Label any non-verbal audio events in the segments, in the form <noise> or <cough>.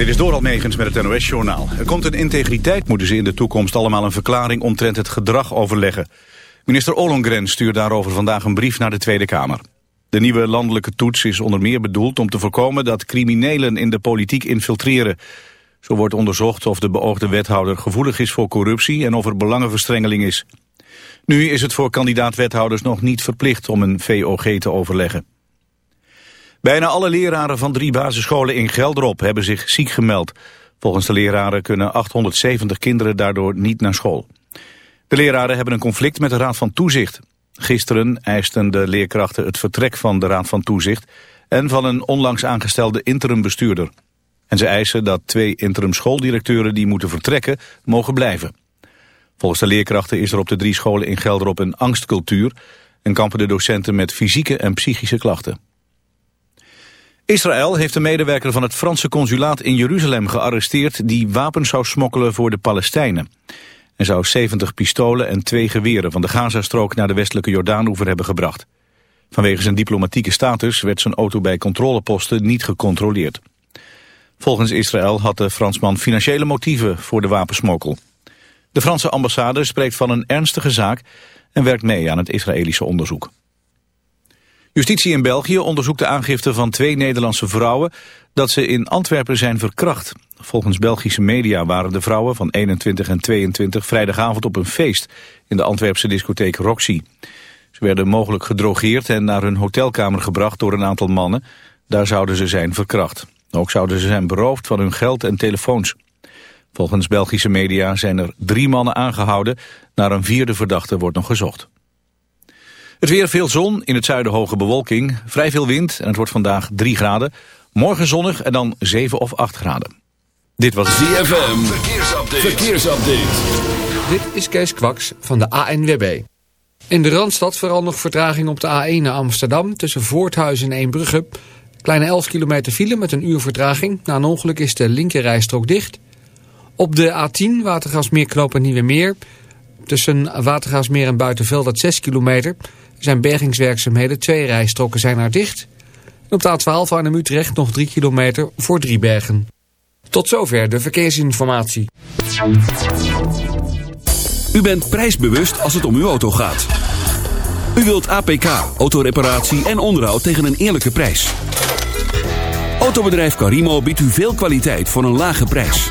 Dit is Doral Megens met het NOS-journaal. Er komt een integriteit, moeten ze in de toekomst allemaal een verklaring omtrent het gedrag overleggen. Minister Ollongren stuurt daarover vandaag een brief naar de Tweede Kamer. De nieuwe landelijke toets is onder meer bedoeld om te voorkomen dat criminelen in de politiek infiltreren. Zo wordt onderzocht of de beoogde wethouder gevoelig is voor corruptie en of er belangenverstrengeling is. Nu is het voor kandidaat-wethouders nog niet verplicht om een VOG te overleggen. Bijna alle leraren van drie basisscholen in Gelderop hebben zich ziek gemeld. Volgens de leraren kunnen 870 kinderen daardoor niet naar school. De leraren hebben een conflict met de Raad van Toezicht. Gisteren eisten de leerkrachten het vertrek van de Raad van Toezicht... en van een onlangs aangestelde interimbestuurder. En ze eisen dat twee interim schooldirecteuren die moeten vertrekken... mogen blijven. Volgens de leerkrachten is er op de drie scholen in Gelderop een angstcultuur... en kampen de docenten met fysieke en psychische klachten. Israël heeft een medewerker van het Franse consulaat in Jeruzalem gearresteerd... die wapens zou smokkelen voor de Palestijnen. En zou 70 pistolen en twee geweren van de Gazastrook... naar de westelijke Jordaanoever hebben gebracht. Vanwege zijn diplomatieke status werd zijn auto bij controleposten niet gecontroleerd. Volgens Israël had de Fransman financiële motieven voor de wapensmokkel. De Franse ambassade spreekt van een ernstige zaak... en werkt mee aan het Israëlische onderzoek. Justitie in België onderzoekt de aangifte van twee Nederlandse vrouwen dat ze in Antwerpen zijn verkracht. Volgens Belgische media waren de vrouwen van 21 en 22 vrijdagavond op een feest in de Antwerpse discotheek Roxy. Ze werden mogelijk gedrogeerd en naar hun hotelkamer gebracht door een aantal mannen. Daar zouden ze zijn verkracht. Ook zouden ze zijn beroofd van hun geld en telefoons. Volgens Belgische media zijn er drie mannen aangehouden. Naar een vierde verdachte wordt nog gezocht. Het weer veel zon, in het zuiden hoge bewolking, vrij veel wind en het wordt vandaag 3 graden. Morgen zonnig en dan 7 of 8 graden. Dit was ZFM, verkeersupdate. verkeersupdate. Dit is Kees Kwaks van de ANWB. In de Randstad vooral nog vertraging op de A1 naar Amsterdam... tussen Voorthuizen en Eembrugge. Kleine 11 kilometer file met een uur vertraging. Na een ongeluk is de linkerrijstrook dicht. Op de A10 Watergasmeer knopen Nieuwe Meer... tussen Watergasmeer en Buitenveld dat 6 kilometer zijn bergingswerkzaamheden. Twee rijstroken zijn er dicht. En op de A12 Arnhem-Utrecht nog 3 kilometer voor Driebergen. Tot zover de verkeersinformatie. U bent prijsbewust als het om uw auto gaat. U wilt APK, autoreparatie en onderhoud tegen een eerlijke prijs. Autobedrijf Carimo biedt u veel kwaliteit voor een lage prijs.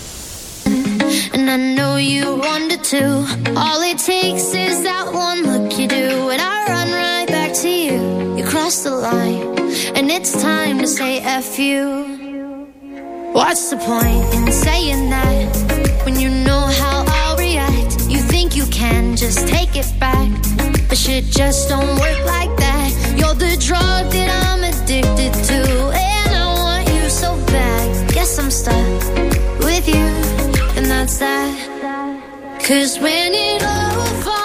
And I know you wanted to. All it takes is that one look you do, and I run right back to you. You cross the line, and it's time to say F you. What's the point in saying that when you know how I'll react? You think you can just take it back, but shit just don't work like that. You're the drug that I'm addicted to, and I want you so bad. Guess I'm stuck with you, that. Cause when it all falls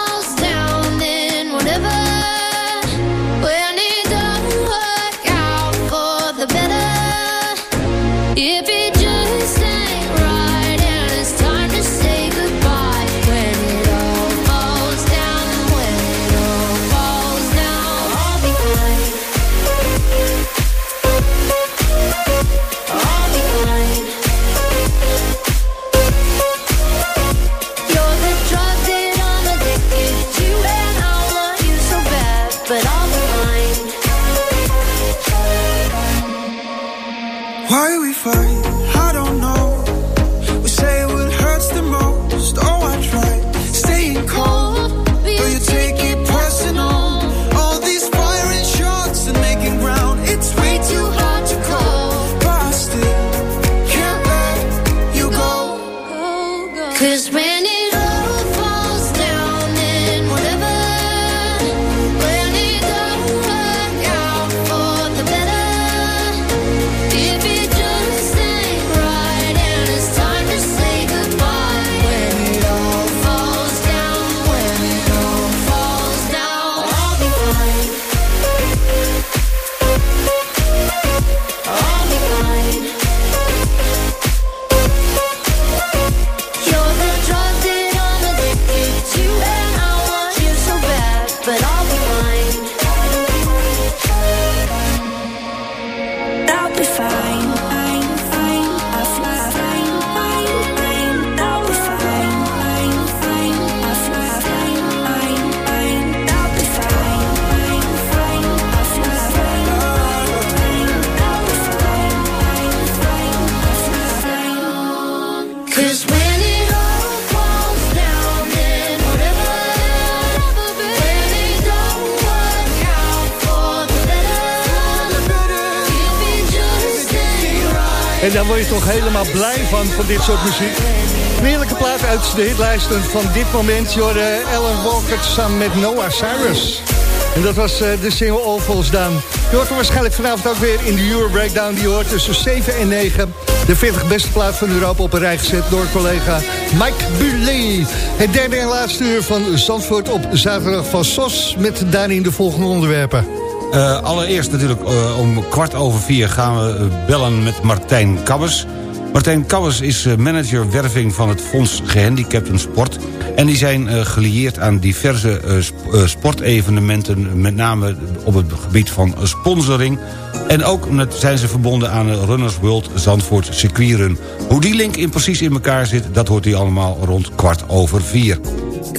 van, van dit soort muziek. Een heerlijke plaat uit de hitlijsten van dit moment. Je hoorde Ellen Walker samen met Noah Cyrus. En dat was eh, de single All Falls Down. Je hoort hem waarschijnlijk vanavond ook weer in de Euro Breakdown. Die hoort tussen 7 en 9. De 40 beste plaat van Europa op een rij gezet door collega Mike Buley. Het derde en laatste uur van Zandvoort op zaterdag van SOS. Met daarin de volgende onderwerpen. Eh, allereerst natuurlijk eh, om kwart over vier gaan we bellen met Martijn Kabbers. Martijn Kabbers is eh, manager werving van het Fonds Gehandicapten Sport. En die zijn eh, gelieerd aan diverse eh, sp- sportevenementen... met name op het gebied van sponsoring. En ook zijn ze verbonden aan Runners World Zandvoort Circuitrun. Hoe die link in precies in elkaar zit... dat hoort u allemaal rond kwart over vier.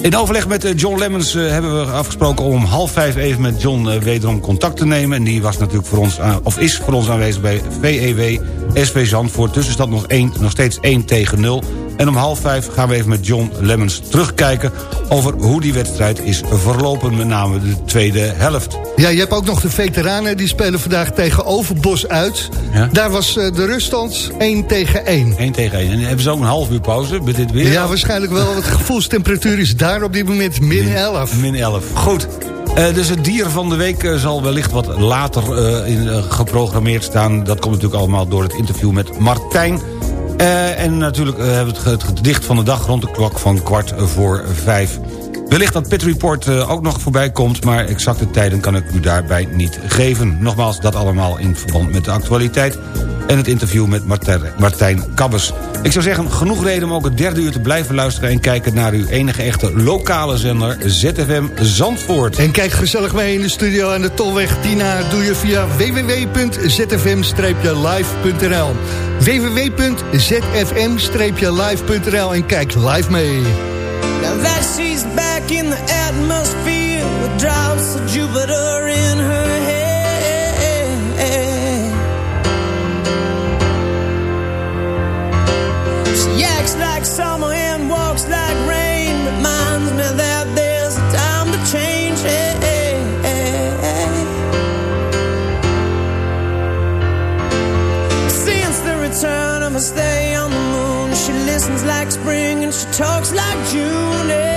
In overleg met John Lemmens hebben we afgesproken om half vijf even met John wederom contact te nemen. En die was natuurlijk voor ons, of is voor ons aanwezig bij VEW SV Zandvoort. Tussenstand nog, één, nog steeds 1 tegen 0. En om half vijf gaan we even met John Lemmens terugkijken... over hoe die wedstrijd is verlopen, met name de tweede helft. Ja, je hebt ook nog de veteranen. Die spelen vandaag tegen Overbos uit. Ja. Daar was eh, de ruststand 1 tegen 1. 1 tegen 1. En hebben ze ook een half uur pauze met dit weer? Ja, waarschijnlijk wel. Want de gevoelstemperatuur is daar op dit moment min 11. Min 11. Goed. Eh, dus het dier van de week eh, zal wellicht wat later eh, in, geprogrammeerd staan. Dat komt natuurlijk allemaal door het interview met Martijn. En natuurlijk hebben we het, het gedicht van de dag rond de klok van kwart voor vijf. Wellicht dat Pit Report eh, ook nog voorbij komt... maar exacte tijden kan ik u daarbij niet geven. Nogmaals, dat allemaal in verband met de actualiteit... en het interview met Martijn, Martijn Kabbers. Ik zou zeggen, genoeg reden om ook het derde uur te blijven luisteren... en kijken naar uw enige echte lokale zender ZFM Zandvoort. En kijk gezellig mee in de studio aan de Tolweg Tina. Doe je via www.zfm-live.nl www.zfm-live.nl En kijk live mee. Now that she's back in the atmosphere with drops of Jupiter in her head. She acts like summer and walks like rain. Reminds me that there's a time to change. Since the return of moon, she listens like spring and she talks like June.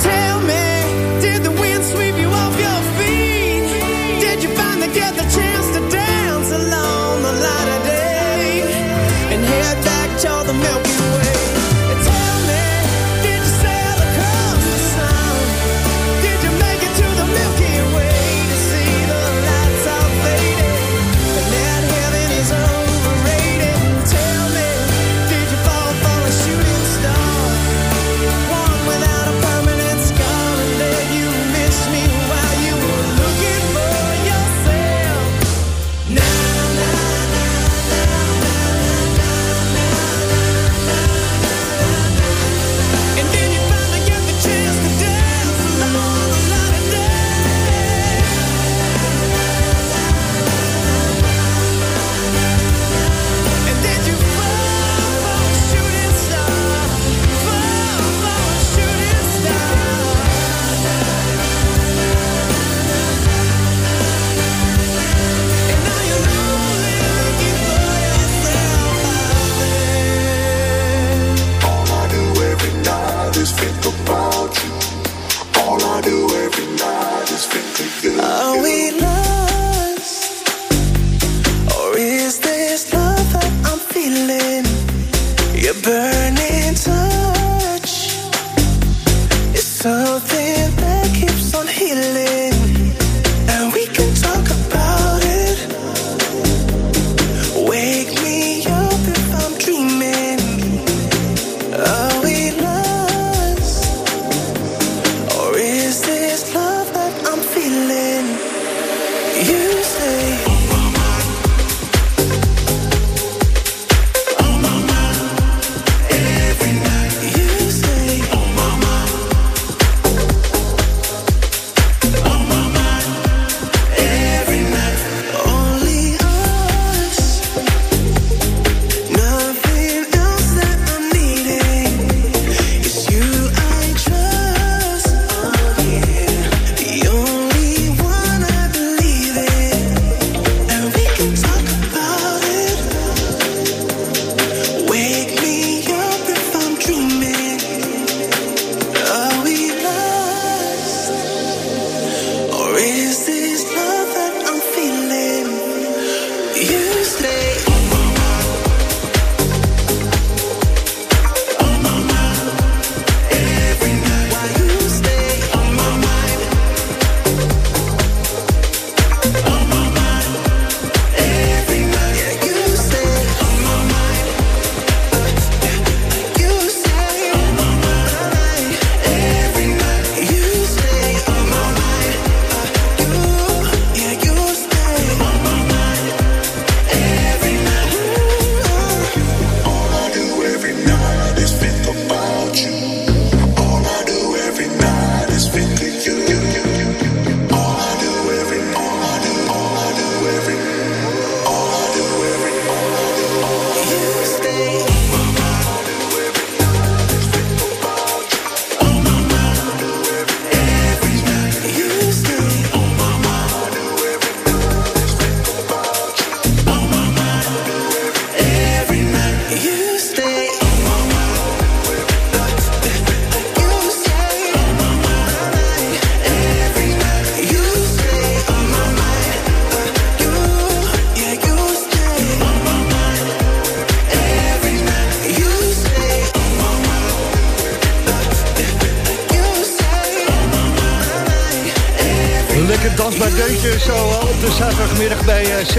pretend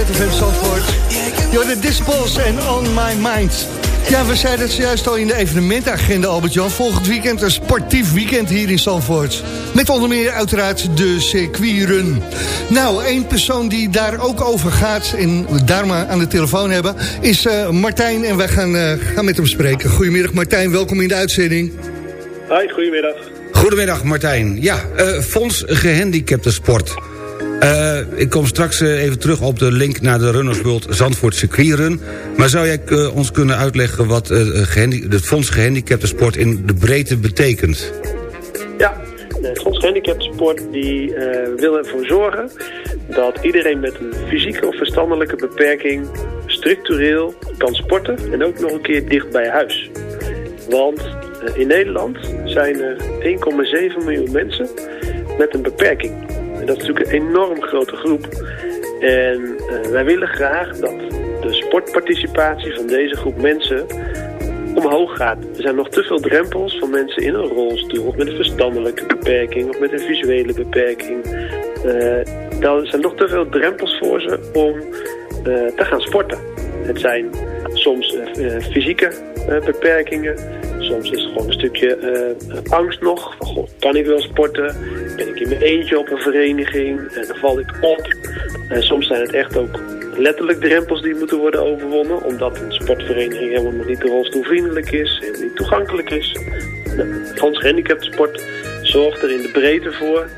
ZFM Zandvoort. You're the Dispels en On My Mind. Ja, we zeiden het zojuist al in de evenementagenda, Albert-Jan. Volgend weekend een sportief weekend hier in Zandvoort. Met onder meer uiteraard de circuitrun. Nou, één persoon die daar ook over gaat en we daar maar aan de telefoon hebben... is uh, Martijn en wij gaan, uh, gaan met hem spreken. Goedemiddag Martijn, welkom in de uitzending. Hoi, goedemiddag. Goedemiddag Martijn. Ja, uh, Fonds Gehandicapten Sport... Uh, ik kom straks uh, even terug op de link naar de Runnersworld Zandvoort circuitrun. Maar zou jij uh, ons kunnen uitleggen wat het Fonds Gehandicapten Sport in de breedte betekent? Ja, het Fonds Gehandicapten Sport die, wil ervoor zorgen dat iedereen met een fysieke of verstandelijke beperking structureel kan sporten en ook nog een keer dicht bij huis. Want in Nederland zijn er 1,7 miljoen mensen met een beperking. Dat is natuurlijk een enorm grote groep. En uh, wij willen graag dat de sportparticipatie van deze groep mensen omhoog gaat. Er zijn nog te veel drempels van mensen in een rolstoel... of met een verstandelijke beperking of met een visuele beperking. Uh, er zijn nog te veel drempels voor ze om uh, te gaan sporten. Het zijn soms fysieke beperkingen... Soms is het gewoon een stukje uh, angst nog. Van, goh, kan ik wel sporten? Ben ik in mijn eentje op een vereniging? En dan val ik op. En soms zijn het echt ook letterlijk drempels die moeten worden overwonnen. Omdat een sportvereniging helemaal niet rolstoelvriendelijk is. En niet toegankelijk is. Fonds Gehandicapten Sport zorgt er in de breedte voor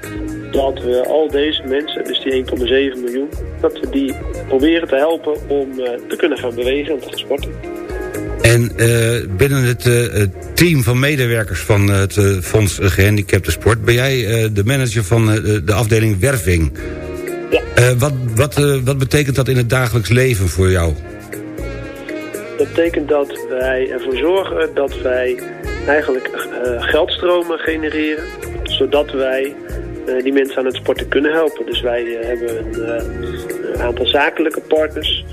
dat we al deze mensen, dus die 1,7 miljoen, dat we die proberen te helpen om uh, te kunnen gaan bewegen en te gaan sporten. En uh, binnen het uh, team van medewerkers van het uh, Fonds Gehandicapten Sport... ben jij de manager van de afdeling werving. Ja. wat, wat, wat betekent dat in het dagelijks leven voor jou? Dat betekent dat wij ervoor zorgen dat wij eigenlijk geldstromen genereren... zodat wij die mensen aan het sporten kunnen helpen. Dus wij hebben een, een aantal zakelijke partners...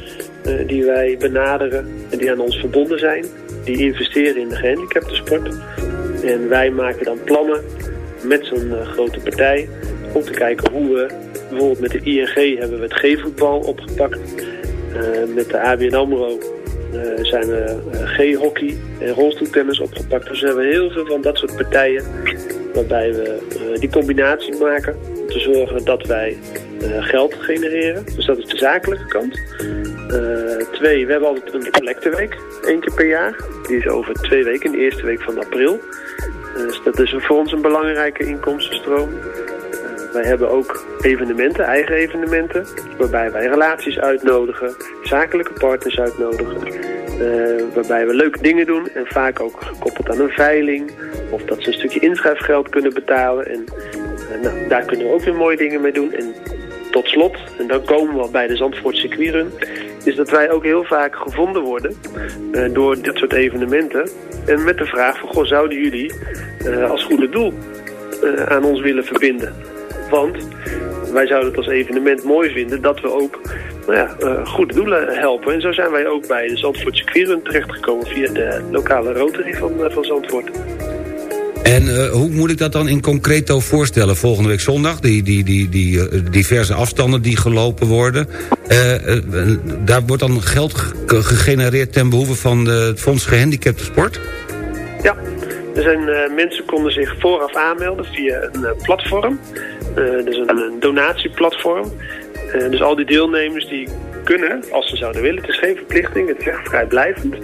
Uh, die wij benaderen en die aan ons verbonden zijn. Die investeren in de gehandicaptensport. En wij maken dan plannen met zo'n uh, grote partij om te kijken hoe we... Bijvoorbeeld met de ING hebben we het G-voetbal opgepakt. Uh, met de ABN AMRO zijn we G-hockey en rolstoeltennis opgepakt. Dus we hebben heel veel van dat soort partijen waarbij we die combinatie maken om te zorgen dat wij uh, geld genereren. Dus dat is de zakelijke kant. Uh, twee, we hebben altijd een collecteweek, één keer per jaar. Die is over twee weken, de eerste week van april. Dus dat is voor ons een belangrijke inkomstenstroom. wij hebben ook evenementen, eigen evenementen, waarbij wij relaties uitnodigen, zakelijke partners uitnodigen. waarbij we leuke dingen doen en vaak ook gekoppeld aan een veiling. Of dat ze een stukje inschrijfgeld kunnen betalen. En nou, daar kunnen we ook weer mooie dingen mee doen. En tot slot, en dan komen we bij de Zandvoort circuitrun, is dat wij ook heel vaak gevonden worden uh, door dit soort evenementen. En met de vraag van, goh, zouden jullie uh, als goede doel uh, aan ons willen verbinden? Want wij zouden het als evenement mooi vinden dat we ook nou ja, goede doelen helpen. En zo zijn wij ook bij de Zandvoort circuitrun terechtgekomen via de lokale Rotary van, van Zandvoort. En uh, hoe moet ik dat dan in concreto voorstellen? Volgende week zondag, die, die, die, die uh, diverse afstanden die gelopen worden. Uh, daar wordt dan geld gegenereerd ten behoeve van het Fonds Gehandicapten Sport? Ja, er zijn, mensen konden zich vooraf aanmelden via een platform. dus een, een donatieplatform. dus al die deelnemers die kunnen, als ze zouden willen, het is geen verplichting, het is echt vrijblijvend.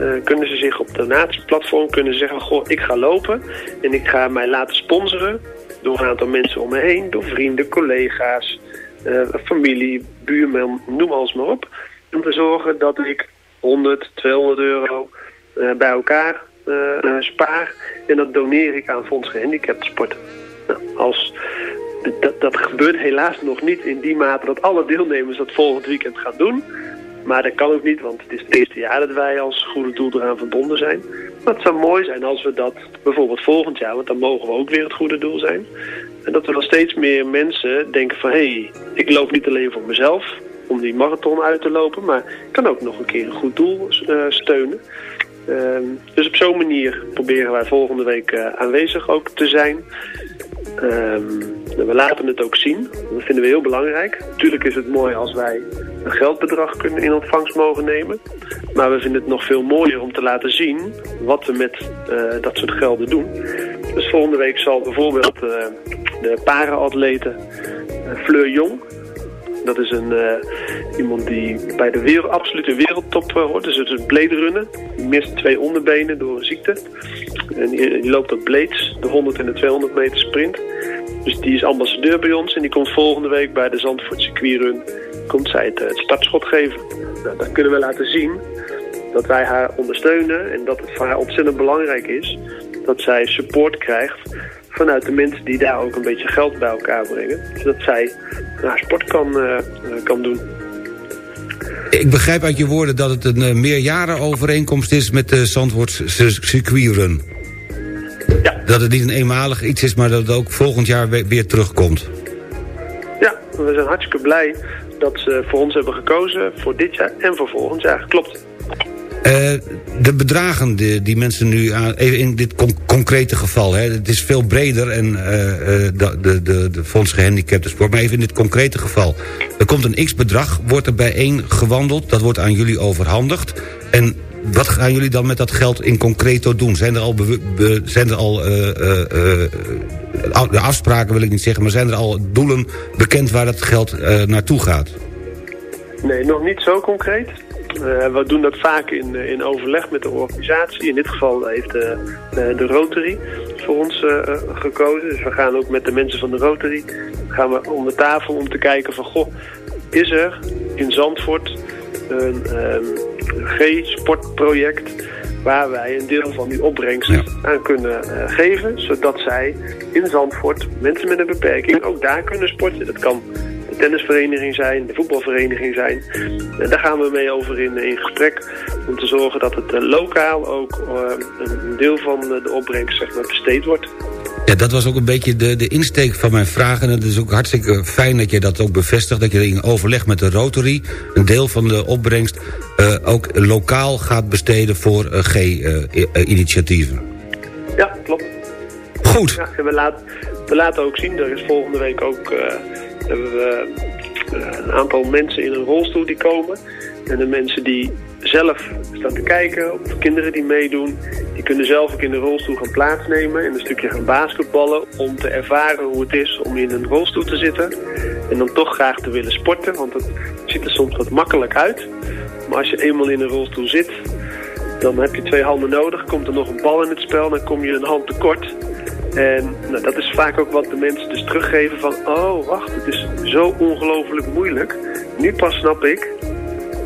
Uh, kunnen ze zich op donatieplatform kunnen ze zeggen... goh, ik ga lopen en ik ga mij laten sponsoren... door een aantal mensen om me heen, door vrienden, collega's... Uh, familie, buurman, noem alles maar op... om te zorgen dat ik 100, 200 euro uh, bij elkaar spaar... en dat doneer ik aan Fonds Gehandicapten Sport. Nou, als... Dat, dat gebeurt helaas nog niet in die mate dat alle deelnemers dat volgend weekend gaan doen... Maar dat kan ook niet, want het is het eerste jaar dat wij als goede doel eraan verbonden zijn. Maar het zou mooi zijn als we dat bijvoorbeeld volgend jaar, want dan mogen we ook weer het goede doel zijn. En dat we dan steeds meer mensen denken van, hé, hey, ik loop niet alleen voor mezelf om die marathon uit te lopen, maar ik kan ook nog een keer een goed doel uh, steunen. Uh, dus op zo'n manier proberen wij volgende week uh, aanwezig ook te zijn. Um, we laten het ook zien. Dat vinden we heel belangrijk. Natuurlijk is het mooi als wij een geldbedrag kunnen in ontvangst mogen nemen. Maar we vinden het nog veel mooier om te laten zien wat we met eh, dat soort gelden doen. Dus volgende week zal bijvoorbeeld eh, de para-atlete eh, Fleur Jong... Dat is een, eh, iemand die bij de wereld, absolute wereldtop eh, hoort. Dus het is blade runnen. Die mist twee onderbenen door een ziekte. En die, loopt op blades, de 100 en de 200 meter sprint. Dus die is ambassadeur bij ons. En die komt volgende week bij de Zandvoort circuitrun. Komt zij het, eh, startschot geven. Nou, kunnen we laten zien dat wij haar ondersteunen. En dat het voor haar ontzettend belangrijk is dat zij support krijgt vanuit de mensen die daar ook een beetje geld bij elkaar brengen. Zodat zij haar sport kan, eh, eh, kan doen. Ik begrijp uit je woorden dat het een uh, meerjarenovereenkomst is met de Zandvoort circuitrun. Ja. Dat het niet een eenmalig iets is, maar dat het ook volgend jaar weer terugkomt. Ja, we zijn hartstikke blij dat ze voor ons hebben gekozen voor dit jaar en voor volgend jaar. Klopt. Uh, de bedragen die, mensen nu aan, even in dit con concrete geval, hè, het is veel breder en uh, de, de, de, de Fonds Gehandicapten Sport, maar even in dit concrete geval. Er komt een x-bedrag, wordt er bijeen gewandeld, dat wordt aan jullie overhandigd. En wat gaan jullie dan met dat geld in concreto doen? Zijn er al, zijn er al afspraken wil ik niet zeggen, maar zijn er al doelen bekend waar dat geld naartoe gaat? Nee, nog niet zo concreet. Uh, we doen dat vaak in, in overleg met de organisatie. In dit geval heeft de, de, de Rotary voor ons gekozen. Dus we gaan ook met de mensen van de Rotary gaan we om de tafel om te kijken van... Goh, is er in Zandvoort een um, G-sportproject waar wij een deel van die opbrengst ja. aan kunnen uh, geven... zodat zij in Zandvoort, mensen met een beperking, ook daar kunnen sporten. Dat kan tennisvereniging zijn, de voetbalvereniging zijn. En daar gaan we mee over in, in gesprek om te zorgen dat het uh, lokaal ook uh, een deel van de opbrengst zeg maar, besteed wordt. Ja, dat was ook een beetje de, de insteek van mijn vraag. En het is ook hartstikke fijn dat je dat ook bevestigt. Dat je in overleg met de Rotary een deel van de opbrengst uh, ook lokaal gaat besteden voor G-initiatieven. ja, klopt. Goed. Ja, en we, laten, we laten ook zien, er is volgende week ook hebben we een aantal mensen in een rolstoel die komen. En de mensen die zelf staan te kijken, of kinderen die meedoen, die kunnen zelf ook in de rolstoel gaan plaatsnemen en een stukje gaan basketballen om te ervaren hoe het is om in een rolstoel te zitten. En dan toch graag te willen sporten, want het ziet er soms wat makkelijk uit. Maar als je eenmaal in een rolstoel zit, dan heb je twee handen nodig. Komt er nog een bal in het spel, dan kom je een hand tekort. En nou, dat is vaak ook wat de mensen dus teruggeven van... oh, wacht, het is zo ongelooflijk moeilijk. Nu pas snap ik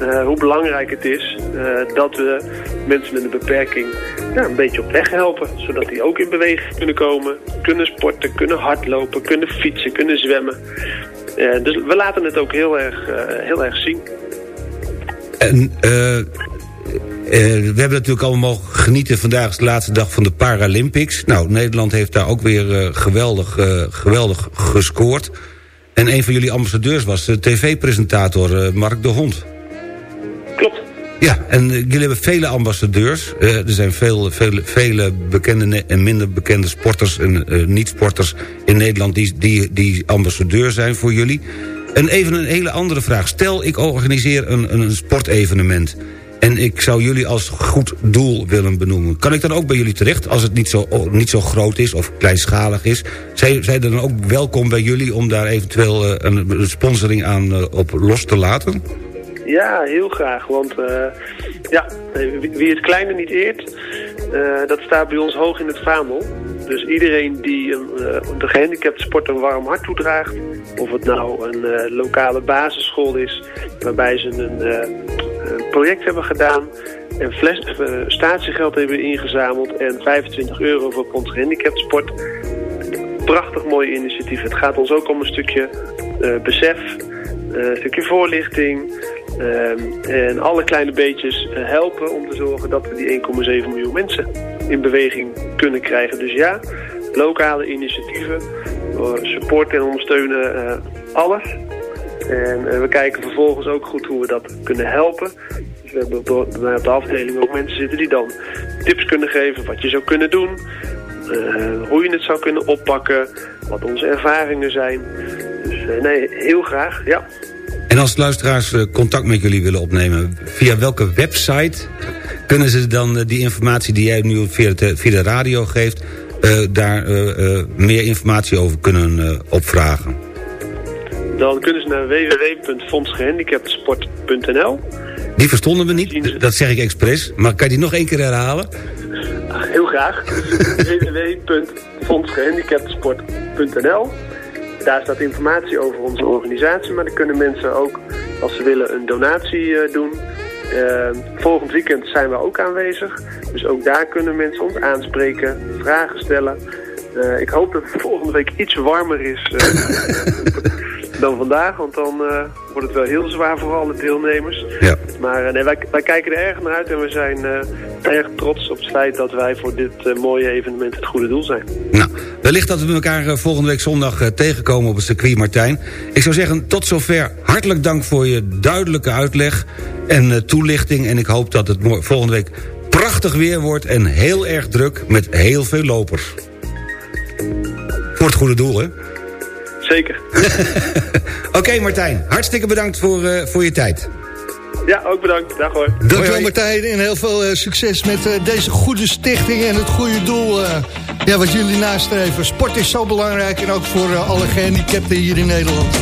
uh, hoe belangrijk het is... Uh, dat we mensen met een beperking ja, een beetje op weg helpen. Zodat die ook in beweging kunnen komen. Kunnen sporten, kunnen hardlopen, kunnen fietsen, kunnen zwemmen. Uh, dus we laten het ook heel erg, heel erg zien. En... Uh, we hebben natuurlijk allemaal mogen genieten. Vandaag is de laatste dag van de Paralympics. Nou, Nederland heeft daar ook weer uh, geweldig, uh, geweldig gescoord. En een van jullie ambassadeurs was de tv-presentator Mark de Hond. Klopt. Ja, en jullie hebben vele ambassadeurs. er zijn veel, veel, vele bekende en minder bekende sporters en niet-sporters in Nederland... Die, die, die ambassadeur zijn voor jullie. En even een hele andere vraag. Stel, ik organiseer een, een sportevenement... En ik zou jullie als goed doel willen benoemen. Kan ik dan ook bij jullie terecht, als het niet zo, niet zo groot is of kleinschalig is? Zijn, zijn dan ook welkom bij jullie om daar eventueel uh, een sponsoring aan uh, op los te laten? Ja, heel graag. Want uh, ja, wie het kleine niet eert, dat staat bij ons hoog in het vaandel. Dus iedereen die een, de gehandicapte sport een warm hart toedraagt... of het nou een lokale basisschool is waarbij ze een een project hebben gedaan en fles, uh, statiegeld hebben ingezameld en 25 euro voor ons gehandicaptsport. Prachtig mooi initiatief. Het gaat ons ook om een stukje uh, besef, een stukje voorlichting en alle kleine beetjes helpen om te zorgen dat we die 1,7 miljoen mensen in beweging kunnen krijgen. Dus ja, lokale initiatieven, supporten en ondersteunen alles. En uh, we kijken vervolgens ook goed hoe we dat kunnen helpen. Dus we hebben op de, de afdeling ook mensen zitten die dan tips kunnen geven wat je zou kunnen doen. Uh, hoe je het zou kunnen oppakken. Wat onze ervaringen zijn. Dus uh, nee, heel graag, ja. En als luisteraars eh, contact met jullie willen opnemen... via welke website kunnen ze dan eh, die informatie die jij nu via de, via de radio geeft... eh, daar eh, eh, meer informatie over kunnen eh, opvragen? Dan kunnen ze naar www.fondsgehandicaptensport.nl. Die verstonden we niet, dat zeg ik expres. Maar kan je die nog één keer herhalen? Heel graag. <laughs> www.fondsgehandicaptensport.nl Daar staat informatie over onze organisatie, maar dan kunnen mensen ook, als ze willen, een donatie eh, doen. Eh, volgend weekend zijn we ook aanwezig, dus ook daar kunnen mensen ons aanspreken, vragen stellen. Eh, ik hoop dat het volgende week iets warmer is eh, <laughs> dan vandaag, want dan eh, wordt het wel heel zwaar voor alle deelnemers. Ja. Maar eh, nee, wij, wij kijken er erg naar uit en we zijn eh, erg trots op het feit dat wij voor dit mooie evenement het goede doel zijn. Nou, wellicht dat we elkaar volgende week zondag tegenkomen op het circuit Martijn. Ik zou zeggen, tot zover. Hartelijk dank voor je duidelijke uitleg en toelichting. En ik hoop dat het volgende week prachtig weer wordt... en heel erg druk met heel veel lopers. Voor het goede doel, hè? Zeker. <laughs> Oké, Martijn. Hartstikke bedankt voor, eh, voor je tijd. Ja, ook bedankt. Dag hoor. Dankjewel Martijn en heel veel eh, succes met eh, deze goede stichting en het goede doel eh, ja, wat jullie nastreven. Sport is zo belangrijk en ook voor alle gehandicapten hier in Nederland.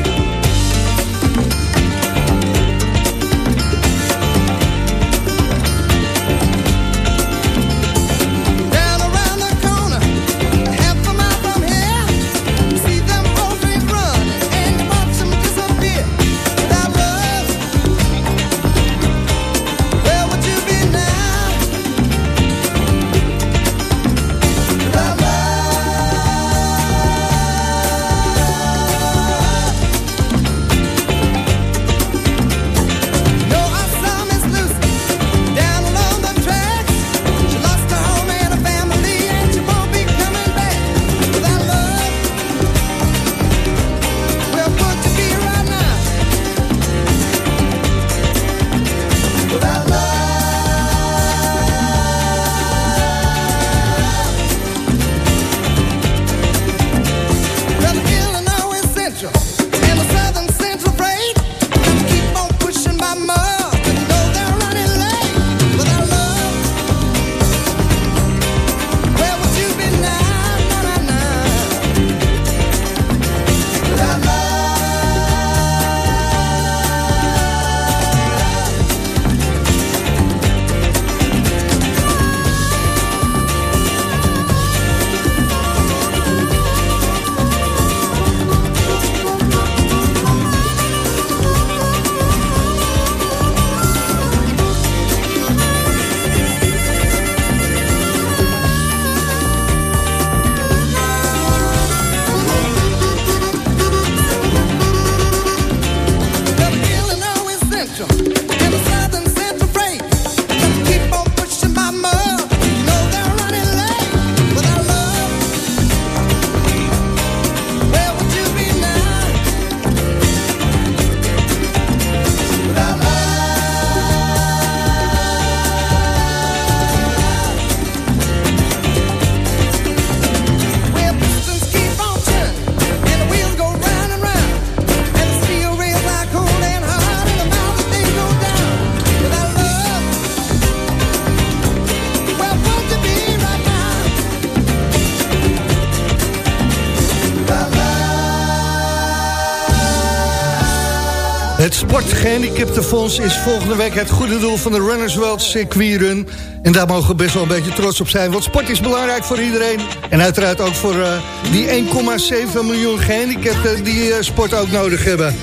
Sportgehandicaptenfonds is volgende week het goede doel van de Runners World Circuit Run. En daar mogen we best wel een beetje trots op zijn. Want sport is belangrijk voor iedereen. En uiteraard ook voor eh, die 1,7 miljoen gehandicapten die eh, sport ook nodig hebben.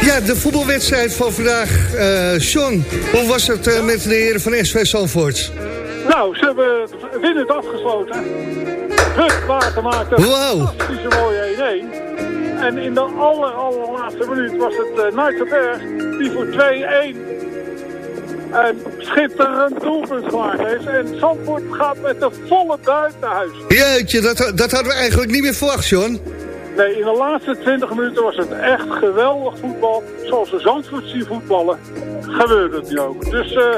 Ja, de voetbalwedstrijd van vandaag. eh Sean, hoe was het met de heren van SV Zandvoort? Nou, ze hebben winnend afgesloten. Rust water maakte een Wow. fantastische mooie 1-1. En in de aller, allerlaatste minuut was het uh, Nijtsenberg die voor 2-1 een schitterend doelpunt gemaakt heeft. En Zandvoort gaat met de volle buit naar huis. Jeetje, dat, dat hadden we eigenlijk niet meer verwacht, Sean. Nee, in de laatste 20 minuten was het echt geweldig voetbal. Zoals de Zandvoort zien voetballen, gebeurde het nu ook. Dus eh,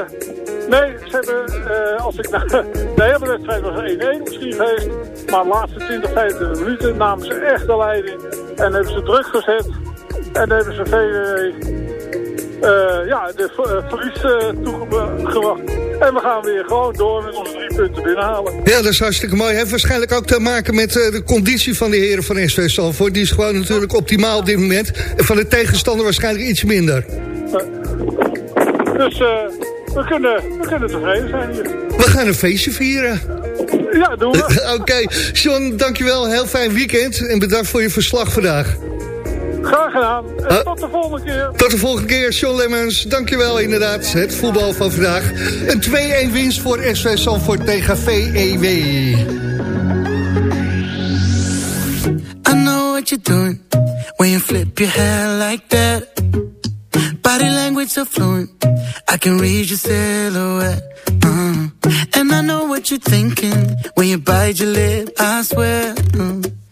nee, ze hebben, eh, als ik naar <laughs> de hele wedstrijd was 1-1 misschien geweest. Maar de laatste 20, 25 minuten namen ze echt de leiding. En hebben ze druk gezet. En hebben ze VWW ja, de ver- verlies eh, toegebracht. En we gaan weer gewoon door met onze drie punten binnenhalen. Ja, dat is hartstikke mooi. Heeft waarschijnlijk ook te maken met eh, de conditie van de heren van SV Salvoort. Die is gewoon natuurlijk optimaal op dit moment. En van de tegenstander waarschijnlijk iets minder. Dus eh, we, kunnen, we kunnen tevreden zijn hier. We gaan een feestje vieren. Ja, doen we. <laughs> Oké, John, dankjewel. Heel fijn weekend. En bedankt voor je verslag vandaag. Graag gedaan. En Eh. tot de volgende keer. Tot de volgende keer, John Lemmens. Dankjewel inderdaad. Het voetbal van vandaag. Een 2-1 winst voor SV Salvoort tegen VEW. I know what you're doing when you flip your hair like that. Body language so fluent, I can read your silhouette. Uh. And I know what you're thinking when you bite your lip. I swear uh,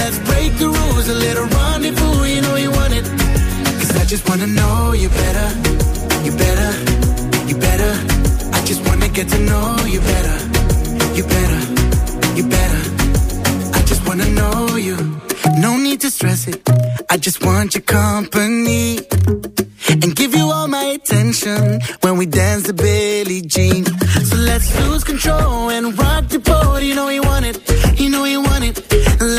Let's break the rules, a little rendezvous. You know you want it. Cause I just wanna know you better, you better, you better. I just wanna get to know you better, you better, you better. I just wanna know you. No need to stress it. I just want your company. And give you all my attention when we dance the Billie Jean. So let's lose control and rock the boat. You know you want it, you know you want it.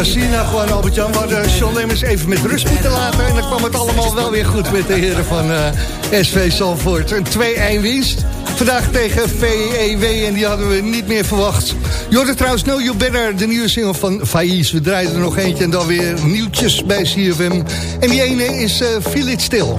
Nou, zie je gewoon, Albert-Jan. We hadden John Lemmens even met rust moeten laten. En dan kwam het allemaal wel weer goed met de heren van eh, SV Salvoort. Een 2-1 winst. Vandaag tegen VEW en die hadden we niet meer verwacht. Je hoorde trouwens Know You Better, de nieuwe single van Faiz. We draaien er nog eentje en dan weer nieuwtjes bij CFM. En die ene is eh Feel It Still.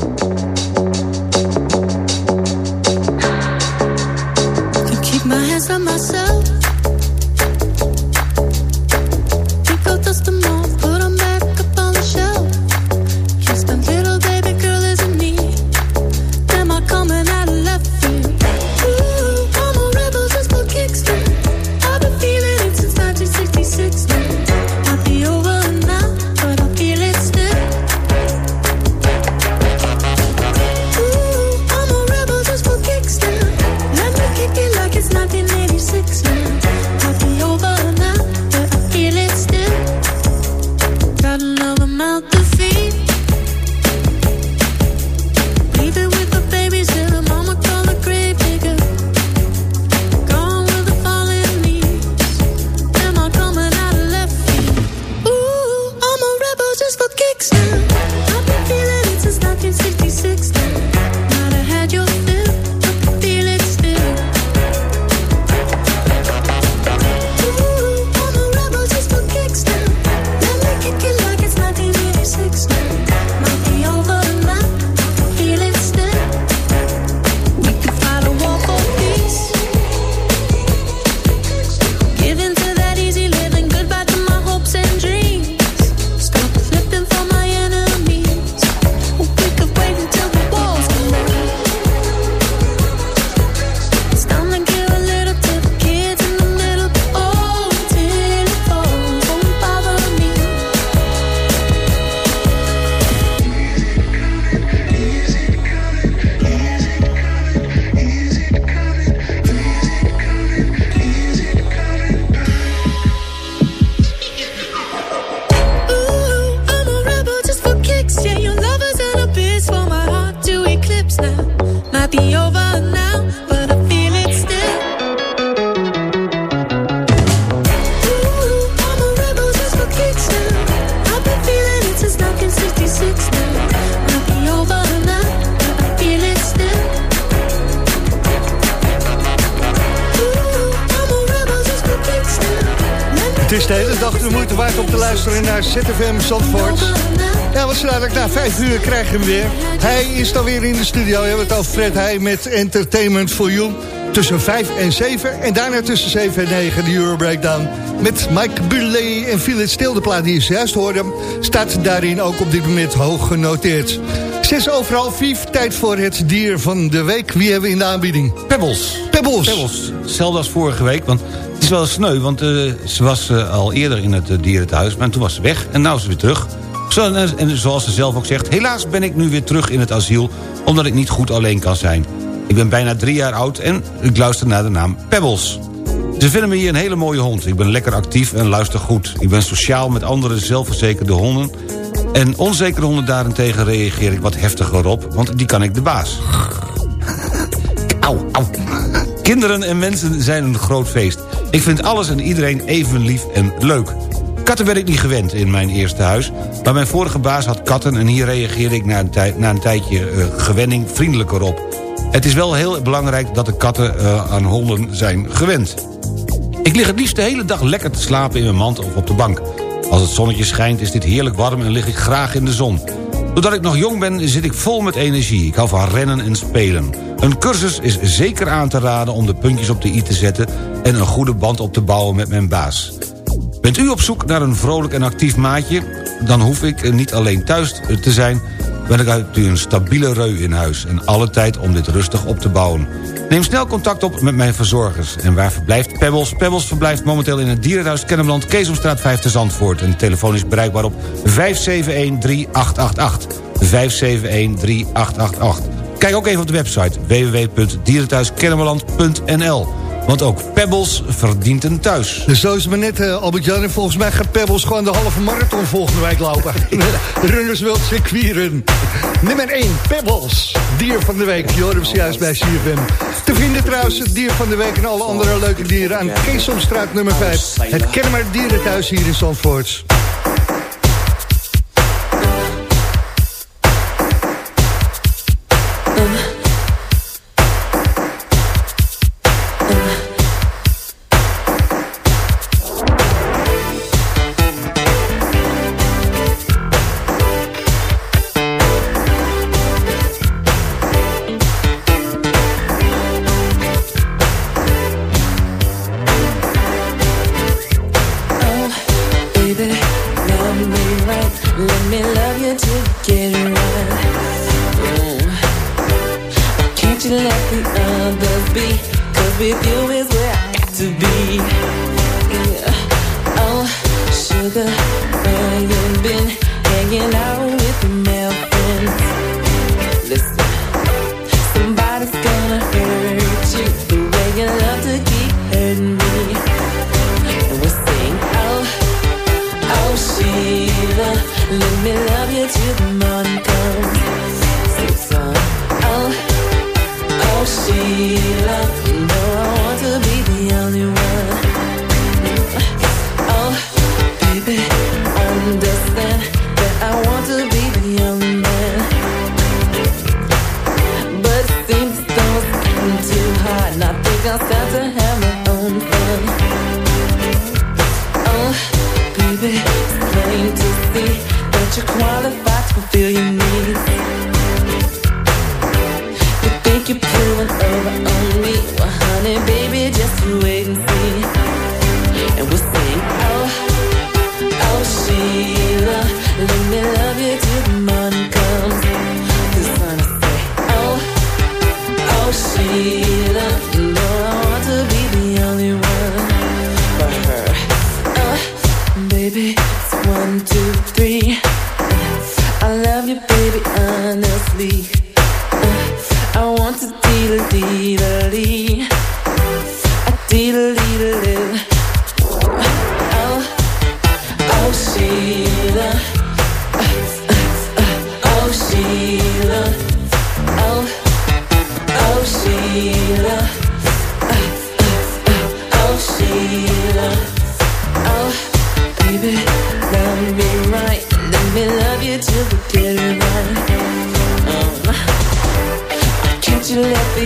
ZFM Zandvoort. Ja, wat dadelijk na vijf uur krijgen we hem weer. Hij is dan weer in de studio. We hebben het over Fred Heij met Entertainment for You. Tussen 5 en 7. En daarna tussen 7 en 9 de Euro Breakdown. Met Mike Bulley en Philip Stil. De plaat die je zojuist hoorde. Staat daarin ook op dit moment hoog genoteerd. Zes overal, vijf. Tijd voor het dier van de week. Wie hebben we in de aanbieding? Pebbles. Pebbles. Pebbles. Hetzelfde als vorige week, want wel sneu... want eh, ze was eh, al eerder in het uh, dierenthuis, maar toen was ze weg... en nu is ze weer terug. Zo, en, zoals ze zelf ook zegt... helaas ben ik nu weer terug in het asiel... omdat ik niet goed alleen kan zijn. Ik ben bijna drie jaar oud en ik luister naar de naam Pebbles. Ze vinden me hier een hele mooie hond. Ik ben lekker actief en luister goed. Ik ben sociaal met andere zelfverzekerde honden... en onzekere honden daarentegen reageer ik wat heftiger op... want die kan ik de baas. Auw. Kinderen en mensen zijn een groot feest. Ik vind alles en iedereen even lief en leuk. Katten werd ik niet gewend in mijn eerste huis... maar mijn vorige baas had katten... en hier reageerde ik na een, na een tijdje uh, gewenning vriendelijker op. Het is wel heel belangrijk dat de katten uh, aan honden zijn gewend. Ik lig het liefst de hele dag lekker te slapen in mijn mand of op de bank. Als het zonnetje schijnt is dit heerlijk warm en lig ik graag in de zon. Doordat ik nog jong ben zit ik vol met energie. Ik hou van rennen en spelen. Een cursus is zeker aan te raden om de puntjes op de i te zetten... en een goede band op te bouwen met mijn baas. Bent u op zoek naar een vrolijk en actief maatje? Dan hoef ik niet alleen thuis te zijn... maar dan hebt u een stabiele reu in huis... en alle tijd om dit rustig op te bouwen. Neem snel contact op met mijn verzorgers. En waar verblijft Pebbles? Pebbles verblijft momenteel in het dierenhuis Kennemerland... Keesomstraat 5 te Zandvoort. En de telefoon is bereikbaar op 571-3888. 571-3888. Kijk ook even op de website www.dierenthuiskennemerland.nl want ook Pebbles verdient een thuis. Dus zo is het maar net, uh, Albert-Jan. En volgens mij gaat Pebbles gewoon de halve marathon volgende week lopen. <laughs> Runners World Circuiren. Nummer 1, Pebbles. Dier van de week. Je hoort hem zojuist bij CFM. Te vinden trouwens het dier van de week en alle andere leuke dieren... aan Keesomstraat nummer 5. Het Kennemer Dierenthuis hier in Zandvoort.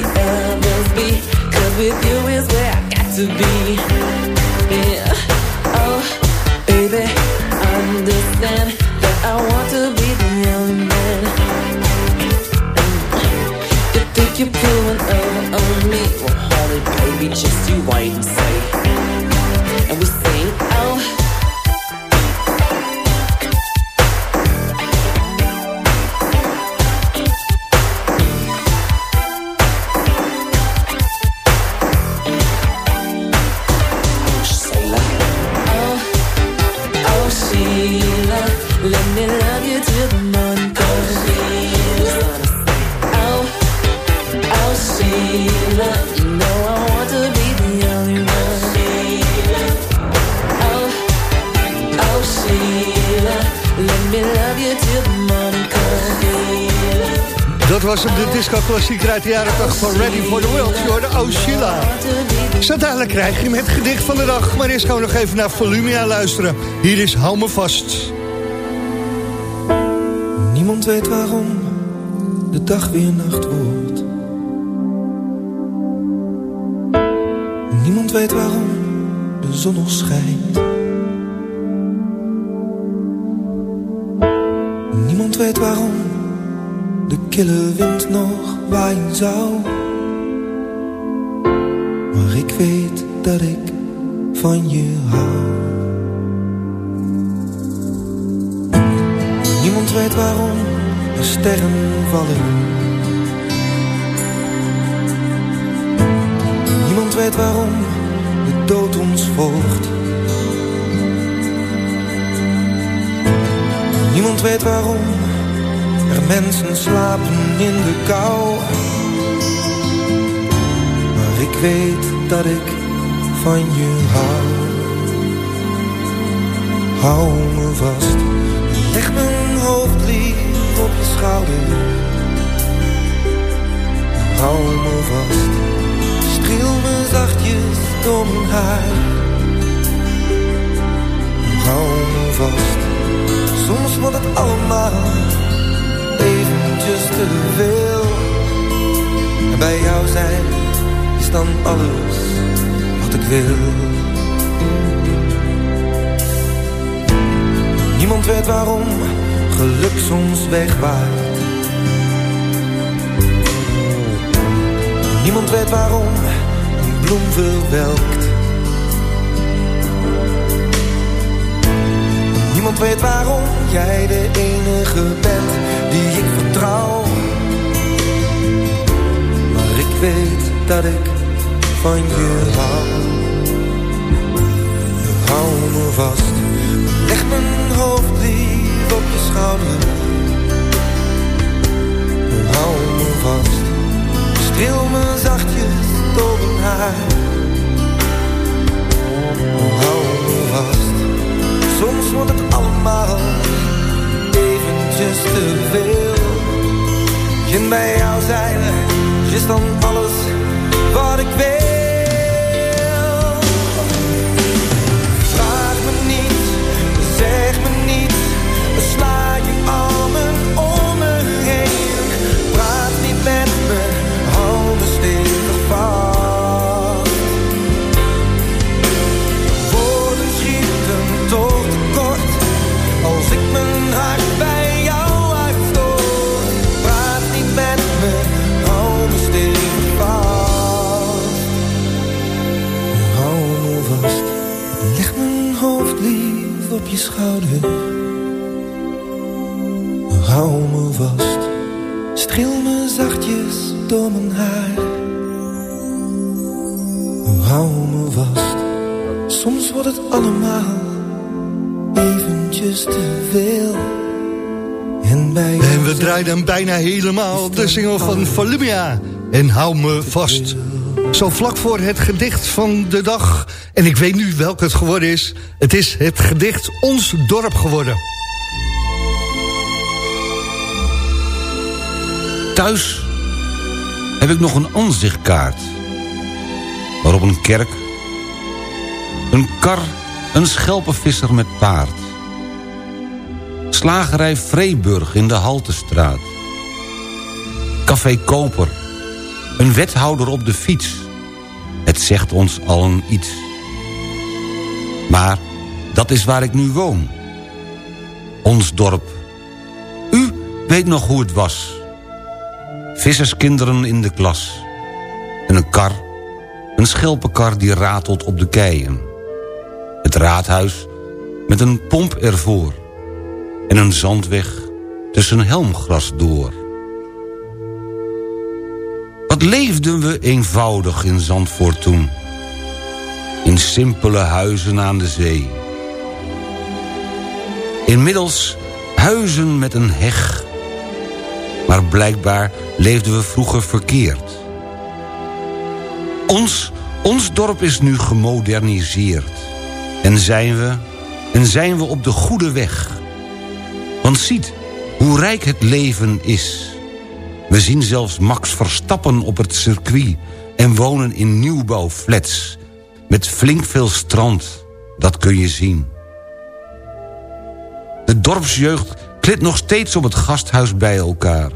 the others be? Cause with you is where I got to be. Yeah. Oh, baby, understand that I want to be the only man. Mm. You think you're pulling over on me? Well, honey, baby, just you wait and see. Disco-klassieker uit de jaren 80 van Ready for the World. Je hoorde Oh Sheila. Zo dadelijk krijg je het gedicht van de dag. Maar eerst gaan we nog even naar Volumia luisteren. Hier is Hou me vast. Niemand weet waarom de dag weer nacht wordt. Niemand weet waarom de zon nog schijnt. Niemand weet waarom kille wind nog waaien zou. Maar ik weet dat ik van je hou. Niemand weet waarom er sterren vallen. Niemand weet waarom de dood ons volgt. Niemand weet waarom er mensen slapen in de kou. Maar ik weet dat ik van je hou. Hou me vast, leg mijn hoofd lief op je schouder. Hou me vast, streel me zachtjes door mijn haar. Hou me vast, soms wordt het allemaal eventjes te veel. En bij jou zijn is dan alles wat ik wil. Niemand weet waarom geluk soms wegwaait. Niemand weet waarom een bloem verwelkt. Niemand weet waarom jij de enige bent die ik weet dat ik van je hou. Hou me vast, leg mijn hoofd lief op je schouder. Hou me vast, streel me zachtjes door mijn haar. Hou me vast, soms wordt het allemaal eventjes te veel. En bij jou zijn is dan alles wat ik wil. Vraag me niet, zeg me niet, single van Volumia. En hou me vast. Zo vlak voor het gedicht van de dag. En ik weet nu welk het geworden is. Het is het gedicht Ons Dorp geworden. Thuis heb ik nog een aanzichtkaart. Waarop een kerk, een kar, een schelpenvisser met paard. Slagerij Vreeburg in de Haltestraat. Café Koper, een wethouder op de fiets. Het zegt ons allen iets. Maar dat is waar ik nu woon. Ons dorp. U weet nog hoe het was. Visserskinderen in de klas. En een kar Een schelpenkar die ratelt op de keien. Het raadhuis met een pomp ervoor. En een zandweg tussen helmgras door. Wat leefden we eenvoudig in Zandvoort toen. In simpele huizen aan de zee. Inmiddels huizen met een heg. Maar blijkbaar leefden we vroeger verkeerd. Ons, ons dorp is nu gemoderniseerd. En zijn we, en zijn we op de goede weg. Want ziet hoe rijk het leven is. We zien zelfs Max Verstappen op het circuit... en wonen in nieuwbouwflats. Met flink veel strand, dat kun je zien. De dorpsjeugd klit nog steeds op het gasthuis bij elkaar.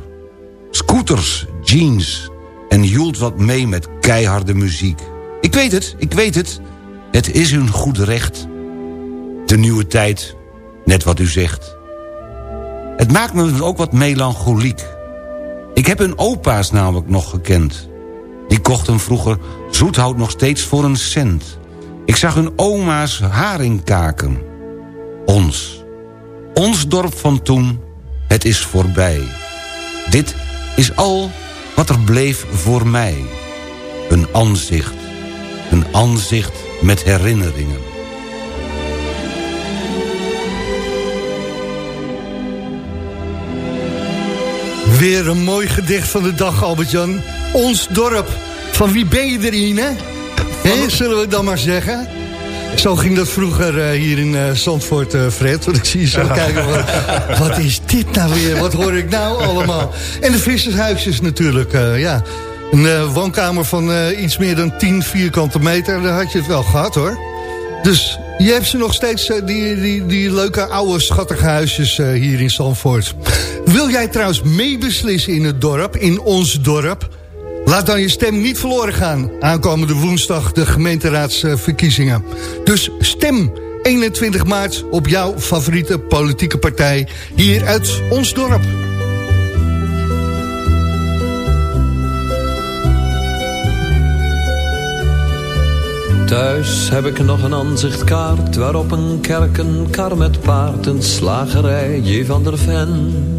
Scooters, jeans en joelt wat mee met keiharde muziek. Ik weet het, ik weet het. Het is hun goed recht. De nieuwe tijd, net wat u zegt. Het maakt me ook wat melancholiek. Ik heb hun opa's namelijk nog gekend. Die kochten vroeger zoethout nog steeds voor een cent. Ik zag hun oma's haringkaken. Ons. Ons dorp van toen, het is voorbij. Dit is al wat er bleef voor mij. Een aanzicht. Een aanzicht met herinneringen. Weer een mooi gedicht van de dag, Albert-Jan. Ons dorp. Van wie ben je erin, hè? Zullen we dan maar zeggen? Zo ging dat vroeger eh, hier in eh, Zandvoort, eh, Fred. Want ik zie je zo kijken, wat is dit nou weer? Wat hoor ik nou allemaal? En de vissershuisjes natuurlijk, ja. Een woonkamer van iets meer dan 10 vierkante meter, daar had je het wel gehad, hoor. Dus je hebt ze nog steeds, die, die, die leuke oude schattige huisjes hier in Zandvoort. Wil jij trouwens meebeslissen in het dorp, in ons dorp? Laat dan je stem niet verloren gaan. Aankomende woensdag de gemeenteraadsverkiezingen. Dus stem 21 maart op jouw favoriete politieke partij hier uit ons dorp. Thuis heb ik nog een aanzichtkaart waarop een kerk, een kar met paard, een slagerij, J. van der Ven.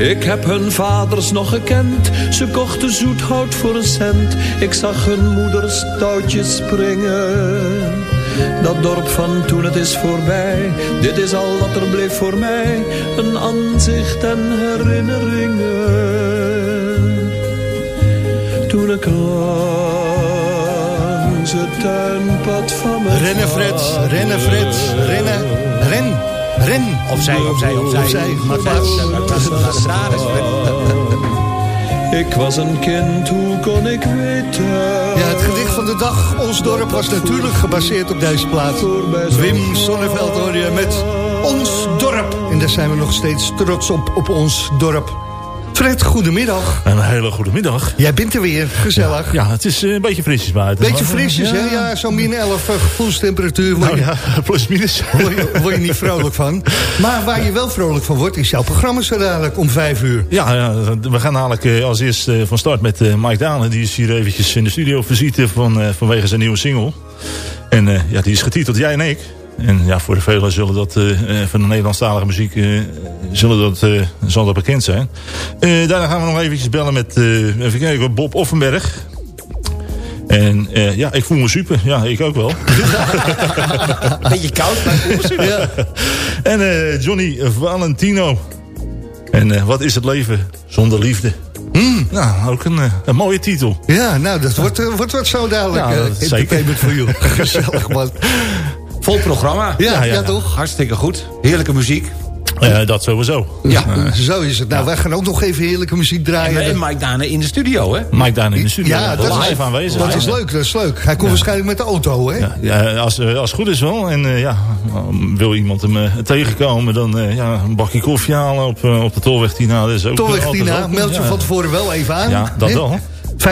Ik heb hun vaders nog gekend, ze kochten zoethout voor een cent. Ik zag hun moeders touwtjes springen. Dat dorp van toen het is voorbij, dit is al wat er bleef voor mij. Een aanzicht en herinneringen. Toen ik langs het tuinpad van mijn Rennen Fred, rennen rennen, ren, ren. Opzij, opzij, opzij. Opzij, is Fred. Ik was een kind, hoe kon ik weten? Ja, het gedicht van de dag, Ons Dorp, was natuurlijk gebaseerd op deze plaat. Wim Sonneveld hoor je met Ons Dorp. En daar zijn we nog steeds trots op, op ons dorp. Fred, goedemiddag. Een hele goede middag. Jij bent er weer, gezellig. Ja, het is eh, een beetje frisjes buiten. Beetje maar, frisjes, ja. hè? Ja, zo'n min 11 uh, gevoelstemperatuur. Nou je, ja, <laughs> plus minus. word, je, word je niet vrolijk van. Maar waar je wel vrolijk van wordt, is jouw programma zo dadelijk om 5 uur. Ja, ja, we gaan namelijk eh, als eerst eh, van start met eh, Mike Dalen. Die is hier eventjes in de studio visite van, eh, vanwege zijn nieuwe single. En eh, ja, die is getiteld Jij en ik. En ja, voor de velen zullen dat eh, eh, van de Nederlandstalige muziek eh, zullen dat, eh, zal dat bekend zijn. Eh, daarna gaan we nog eventjes bellen met eh, even kijken, Bob Offenberg. En eh, ja, ik voel me super. Ja, ik ook wel. <laughs> Beetje koud, maar ik voel me super. Ja. En eh, Johnny Valentino. En eh, wat is het leven zonder liefde? Nou, ook een, een mooie titel. Ja, nou, dat wordt, wordt wat zo dadelijk. Dat zeker. entertainment voor jou. <laughs> Gezellig, man. Vol programma. Ja, ja, toch? Hartstikke goed. Heerlijke muziek. Eh, dat sowieso. Ja. Zo is het. Nou, wij gaan ook nog even heerlijke muziek draaien. En Mike Dane in de studio, hè? Mike Daan in de studio. Ja, dat is, live aanwezig. dat is leuk, dat is leuk. Hij komt waarschijnlijk met de auto, hè? Ja, ja, als, eh, als het goed is wel. En eh, ja, wil iemand hem tegenkomen, dan eh, ja, een bakje koffie halen op, op de Tolweg Tina. Dat is ook Tolweg Tina, meld je Ja. van tevoren wel even aan. Ja, dat hè? wel. 5730393.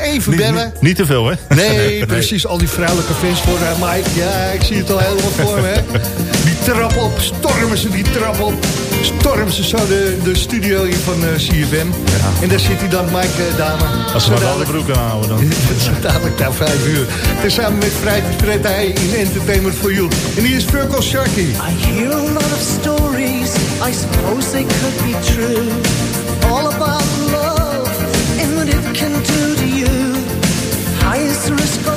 Even bellen. niet, niet te veel, hè? Nee, precies. Al die vrouwelijke fans voor uh, Mike. Ja, ik zie het al helemaal voor me. Hè. Die trap op, stormen ze die trap op. Stormen ze zo de, de studio hier van uh, CFM. En daar zit hij dan, Mike uh, Dame. Als ze maar wel de broek aanhouden dan. <laughs> Zo dadelijk na vijf uur. Tezamen met Fred, Fred Heij in Entertainment for You. En hier is Virgo Sharky. I hear a lot of stories, I suppose they could be true. All about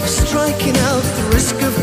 striking out, the risk of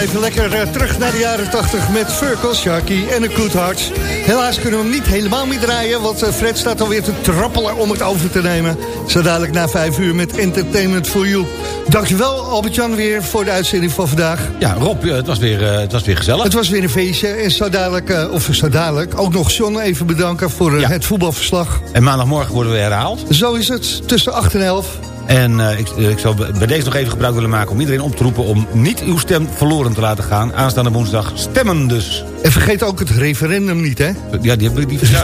even lekker eh, terug naar de jaren 80 met Furkel, Sharky en Good Hearts. Helaas kunnen we hem niet helemaal meer draaien, want eh, Fred staat alweer te trappelen om het over te nemen. Zo dadelijk na vijf uur met Entertainment for You. Dankjewel Albert-Jan weer voor de uitzending van vandaag. Ja, Rob, eh, het was weer, het was weer gezellig. Het was weer een feestje en zo dadelijk, of zo dadelijk, ook nog John even bedanken voor het voetbalverslag. En maandagmorgen worden we herhaald. Zo is het, tussen 8 en 11. En eh, ik, eh, ik zou bij deze nog even gebruik willen maken om iedereen op te roepen... om niet uw stem verloren te laten gaan. Aanstaande woensdag stemmen dus. En vergeet ook het referendum niet, hè? Ja, die hebben die ja,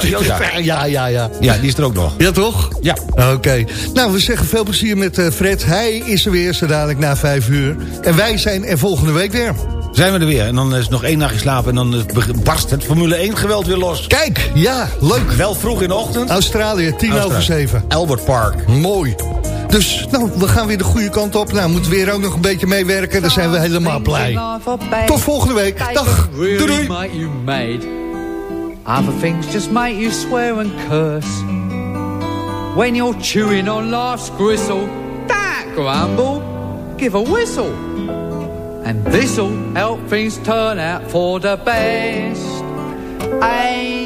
ja, ja. ja, ja, die is er ook nog. Ja, toch? Ja. Oké. Nou, we zeggen veel plezier met eh, Fred. Hij is er weer, zo dadelijk na vijf uur. En wij zijn er volgende week weer. Zijn we er weer. En dan is nog één nachtje slapen en dan barst het Formule 1 geweld weer los. Kijk, ja, leuk. Wel vroeg in de ochtend. Australië, tien over Australië. zeven. Albert Park. Mooi. Dus, nou, we gaan weer de goede kant op. Nou, moeten we weer ook nog een beetje meewerken. Dan zijn we helemaal blij. Tot volgende week. Dag. Doei, doei. Other things just make you swear and curse. When you're chewing on life's gristle, don't grumble, give a whistle. And this'll help things turn out for the best. And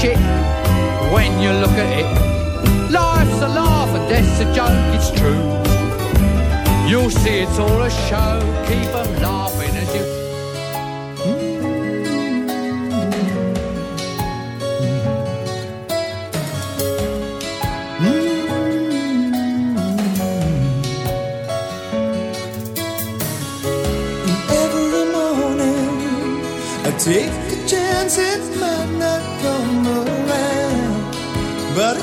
shit when you look at it. Life's a laugh and death's a joke, it's true. You'll see it's all a show, keep 'em laughing as you. Every morning I take